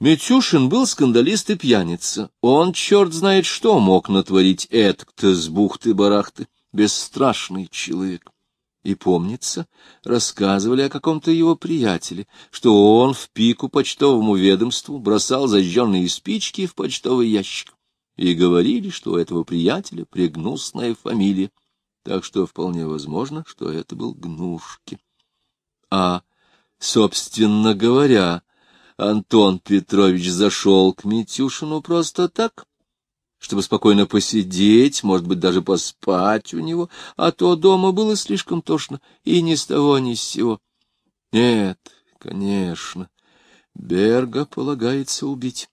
Митюшин был скандалист и пьяница. Он, черт знает что, мог натворить этк-то с бухты-барахты. Бесстрашный человек. И помнится, рассказывали о каком-то его приятеле, что он в пику почтовому ведомству бросал зажженные спички в почтовый ящик. И говорили, что у этого приятеля пригнусная фамилия, так что вполне возможно, что это был Гнушки. А, собственно говоря, Антон Петрович зашел к Митюшину просто так, чтобы спокойно посидеть, может быть, даже поспать у него, а то дома было слишком тошно, и ни с того, ни с сего. Нет, конечно, Берга полагается убить,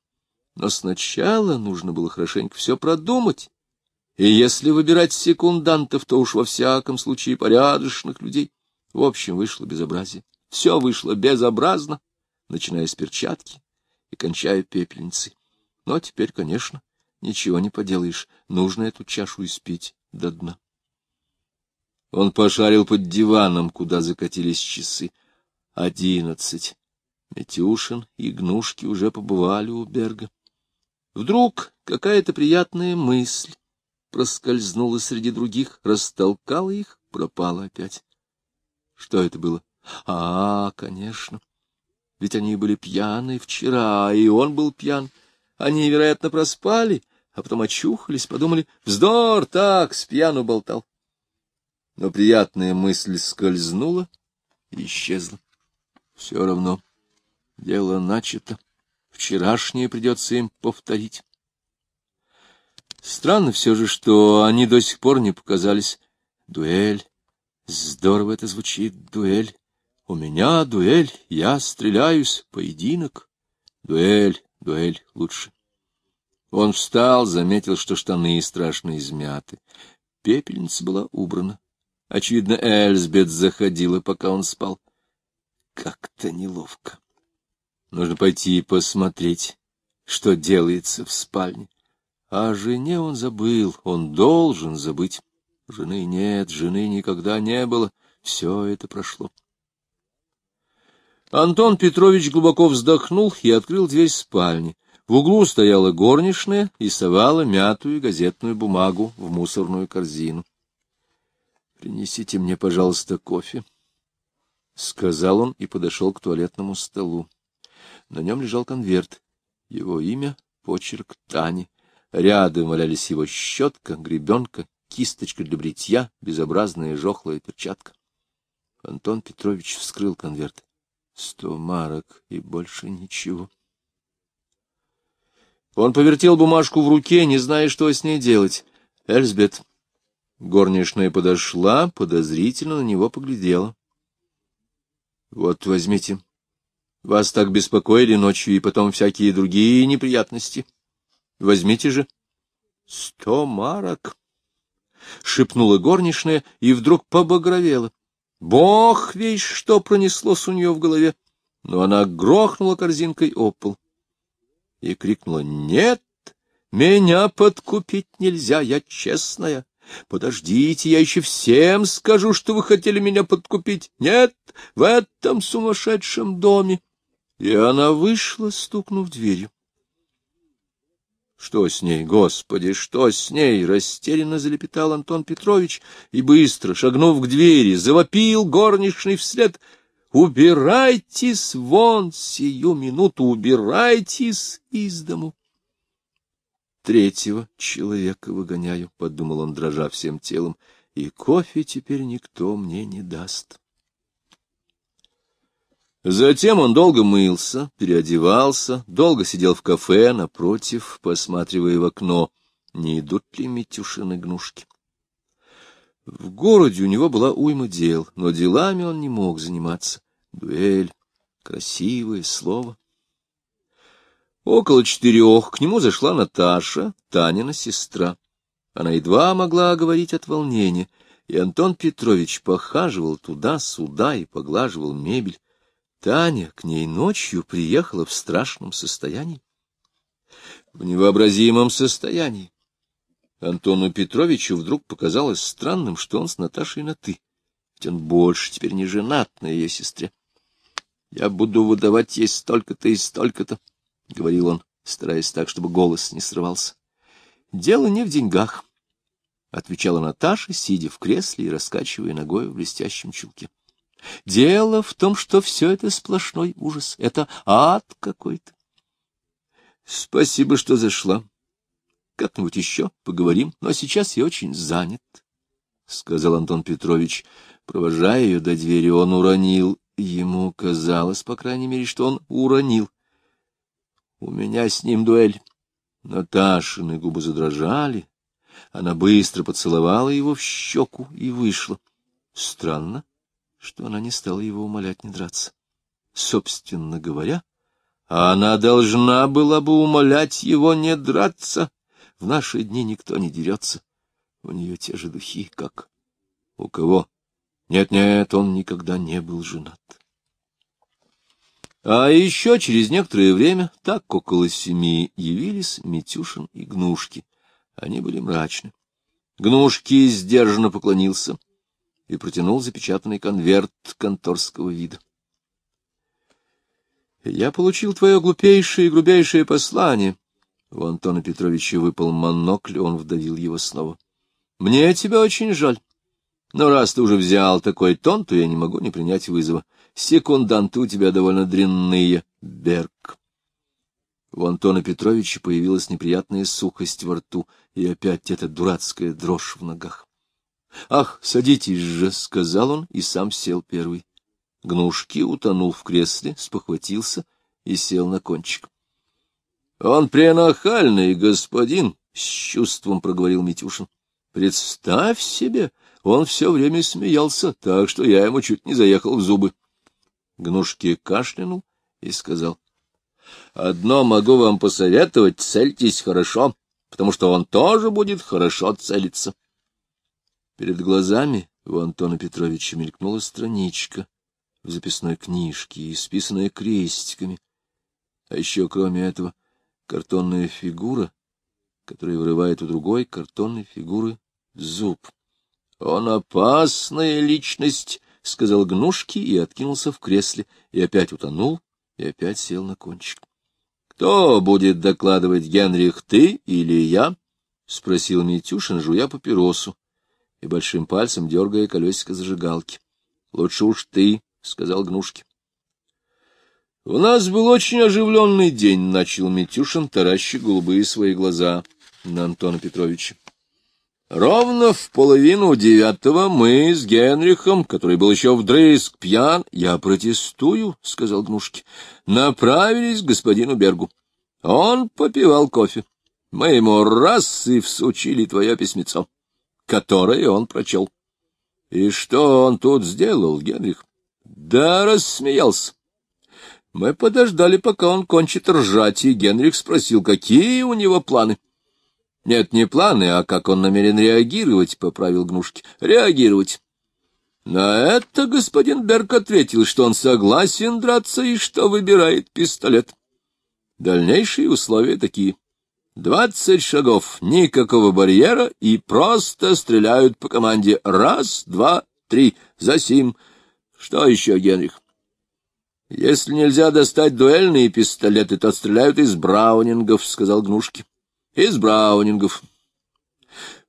но сначала нужно было хорошенько все продумать, и если выбирать секундантов, то уж во всяком случае порядочных людей. В общем, вышло безобразие. Все вышло безобразно, начиная с перчатки и кончая пепельницей. Но теперь, конечно, ничего не поделаешь, нужно эту чашу испить до дна. Он пошарил под диваном, куда закатились часы. Одиннадцать. Метюшин и Гнушки уже побывали у Берга. Вдруг какая-то приятная мысль проскользнула среди других, растолкала их, пропала опять. Что это было? А, конечно. Ведь они были пьяны вчера, и он был пьян. Они, вероятно, проспали, а потом очухались, подумали, вздор, так, с пьяну болтал. Но приятная мысль скользнула и исчезла. Все равно дело начато. Вчерашнее придется им повторить. Странно все же, что они до сих пор не показались. Дуэль. Здорово это звучит, дуэль. У меня дуэль, я стреляюсь, поединок. Дуэль, дуэль лучше. Он встал, заметил, что штаны страшно измяты. Пепельница была убрана. Очевидно, Эльзбет заходила, пока он спал. Как-то неловко. Нужно пойти и посмотреть, что делается в спальне. О жене он забыл, он должен забыть. Жены нет, жены никогда не было, все это прошло. Антон Петрович глубоко вздохнул и открыл дверь спальни. В углу стояла горничная и совала мятую газетную бумагу в мусорную корзину. — Принесите мне, пожалуйста, кофе, — сказал он и подошел к туалетному столу. На нем лежал конверт. Его имя — почерк Тани. Рядом валялись его щетка, гребенка, кисточка для бритья, безобразная жохлая перчатка. Антон Петрович вскрыл конверт. Сто марок и больше ничего. Он повертел бумажку в руке, не зная, что с ней делать. Эльзбет. Горничная подошла, подозрительно на него поглядела. — Вот, возьмите. Вас так беспокоили ночью и потом всякие другие неприятности. Возьмите же. — Сто марок! — шепнула горничная и вдруг побагровела. Бог весь что пронеслось у нее в голове, но она грохнула корзинкой об пол и крикнула «Нет, меня подкупить нельзя, я честная». Подождите, я еще всем скажу, что вы хотели меня подкупить. Нет, в этом сумасшедшем доме. И она вышла, стукнув дверью. Что с ней, Господи, что с ней? Растерянно залепетал Антон Петрович и быстро, шагнув к двери, завопил горничный вслед. Убирайтесь вон сию минуту, убирайтесь из дому. Третьего человека выгоняю, — подумал он, дрожа всем телом, — и кофе теперь никто мне не даст. Затем он долго мылся, переодевался, долго сидел в кафе напротив, посматривая в окно, не идут ли Митюшины гнушки. В городе у него была уйма дел, но делами он не мог заниматься. Дуэль, красивое слово. Около четырех к нему зашла Наташа, Танина сестра. Она едва могла говорить от волнения, и Антон Петрович похаживал туда-сюда и поглаживал мебель. Таня к ней ночью приехала в страшном состоянии. В невообразимом состоянии. Антону Петровичу вдруг показалось странным, что он с Наташей на «ты». Ведь он больше теперь не женат на ее сестре. Я буду выдавать ей столько-то и столько-то. — говорил он, стараясь так, чтобы голос не срывался. — Дело не в деньгах, — отвечала Наташа, сидя в кресле и раскачивая ногой в блестящем чулке. — Дело в том, что все это сплошной ужас. Это ад какой-то. — Спасибо, что зашла. Как-нибудь еще поговорим, но сейчас я очень занят, — сказал Антон Петрович. Провожая ее до двери, он уронил. Ему казалось, по крайней мере, что он уронил. — У меня с ним дуэль. Наташины губы задрожали. Она быстро поцеловала его в щеку и вышла. Странно, что она не стала его умолять не драться. Собственно говоря, она должна была бы умолять его не драться. В наши дни никто не дерется. У нее те же духи, как у кого. Нет-нет, он никогда не был женат. А еще через некоторое время, так около семи, явились Митюшин и Гнушки. Они были мрачны. Гнушки сдержанно поклонился и протянул запечатанный конверт конторского вида. «Я получил твое глупейшее и грубейшее послание». У Антона Петровича выпал монокль, он вдавил его снова. «Мне тебя очень жаль. Но раз ты уже взял такой тон, то я не могу не принять вызова. Секунданты у тебя довольно дрянные, Берг. У Антона Петровича появилась неприятная сухость во рту и опять эта дурацкая дрожь в ногах. — Ах, садитесь же, — сказал он и сам сел первый. Гнушки утонул в кресле, спохватился и сел на кончик. — Он пренахальный господин, — с чувством проговорил Митюшин. — Представь себе, он все время смеялся, так что я ему чуть не заехал в зубы. Гнушки кашлянул и сказал. — Одно могу вам посоветовать, цельтесь хорошо, потому что он тоже будет хорошо целиться. Перед глазами у Антона Петровича мелькнула страничка в записной книжке, исписанная крестиками. А еще, кроме этого, картонная фигура, которая вырывает у другой картонной фигуры зуб. Он опасная личность, — сказал Гнушки и откинулся в кресле, и опять утонул, и опять сел на кончик. — Кто будет докладывать, Генрих, ты или я? — спросил Митюшин, жуя папиросу и большим пальцем дергая колесико зажигалки. — Лучше уж ты, — сказал Гнушки. — У нас был очень оживленный день, — начал Митюшин, таращи голубые свои глаза на Антона Петровича. Ровно в половину девятого мы с Генрихом, который был еще вдрызг пьян, — Я протестую, — сказал Гнушки, — направились к господину Бергу. Он попивал кофе. Мы ему раз и всучили твое письмецо, которое он прочел. И что он тут сделал, Генрих? Да рассмеялся. Мы подождали, пока он кончит ржать, и Генрих спросил, какие у него планы. Нет, не планы, а как он намерен реагировать, — поправил Гнушки. Реагировать. На это господин Берг ответил, что он согласен драться и что выбирает пистолет. Дальнейшие условия такие. Двадцать шагов, никакого барьера, и просто стреляют по команде. Раз, два, три, за сим. Что еще, Генрих? Если нельзя достать дуэльные пистолеты, то стреляют из браунингов, — сказал Гнушки из браунингов.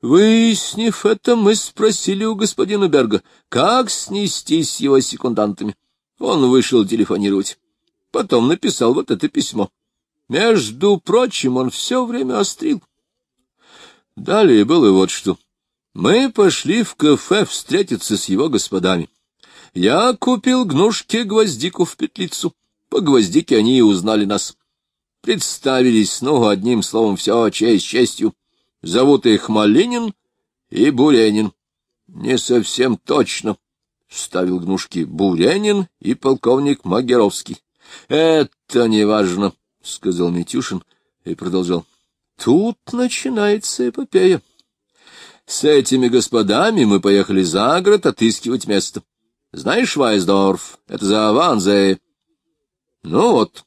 Выяснив это, мы спросили у господина Берга, как снестись его секундантами. Он вышел телефонировать. Потом написал вот это письмо. Между прочим, он все время острил. Далее было вот что. Мы пошли в кафе встретиться с его господами. Я купил гнушке гвоздику в петлицу. По гвоздике они и узнали нас. Представились, ну, одним словом, все честь честью. Зовут их Малинин и Буренин. Не совсем точно, — ставил гнушки Буренин и полковник Магеровский. — Это не важно, — сказал Митюшин и продолжал. — Тут начинается эпопея. С этими господами мы поехали за город отыскивать место. Знаешь, Вайсдорф, это за Ванзе. Ну вот,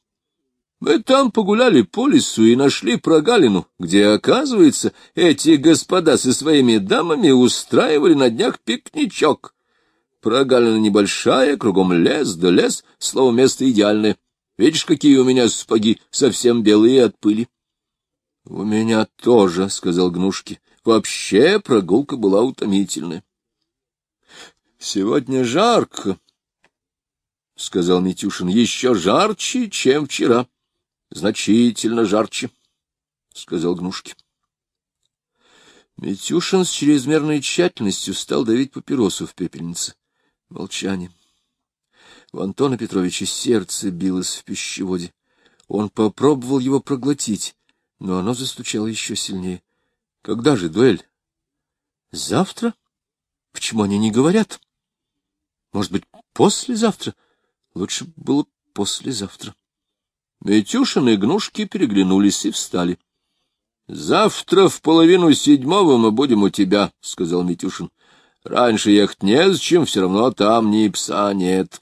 мы там погуляли по лесу и нашли прогалину, где, оказывается, эти господа со своими дамами устраивали на днях пикничок. Прогалина небольшая, кругом лес да лес, слово, место идеальное. Видишь, какие у меня сапоги, совсем белые от пыли. — У меня тоже, — сказал Гнушки. Вообще прогулка была утомительная. — Сегодня жарко, — сказал Митюшин, — еще жарче, чем вчера. — Значительно жарче, — сказал Гнушки. Митюшин с чрезмерной тщательностью стал давить папиросу в пепельнице. Молчание. У Антона Петровича сердце билось в пищеводе. Он попробовал его проглотить, но оно застучало еще сильнее. — Когда же дуэль? — Завтра? Почему они не говорят? Может быть, послезавтра? Лучше было послезавтра. Митюшин и Гнушки переглянулись и встали. — Завтра в половину седьмого мы будем у тебя, — сказал Митюшин. — Раньше ехать незачем, все равно там ни пса нет.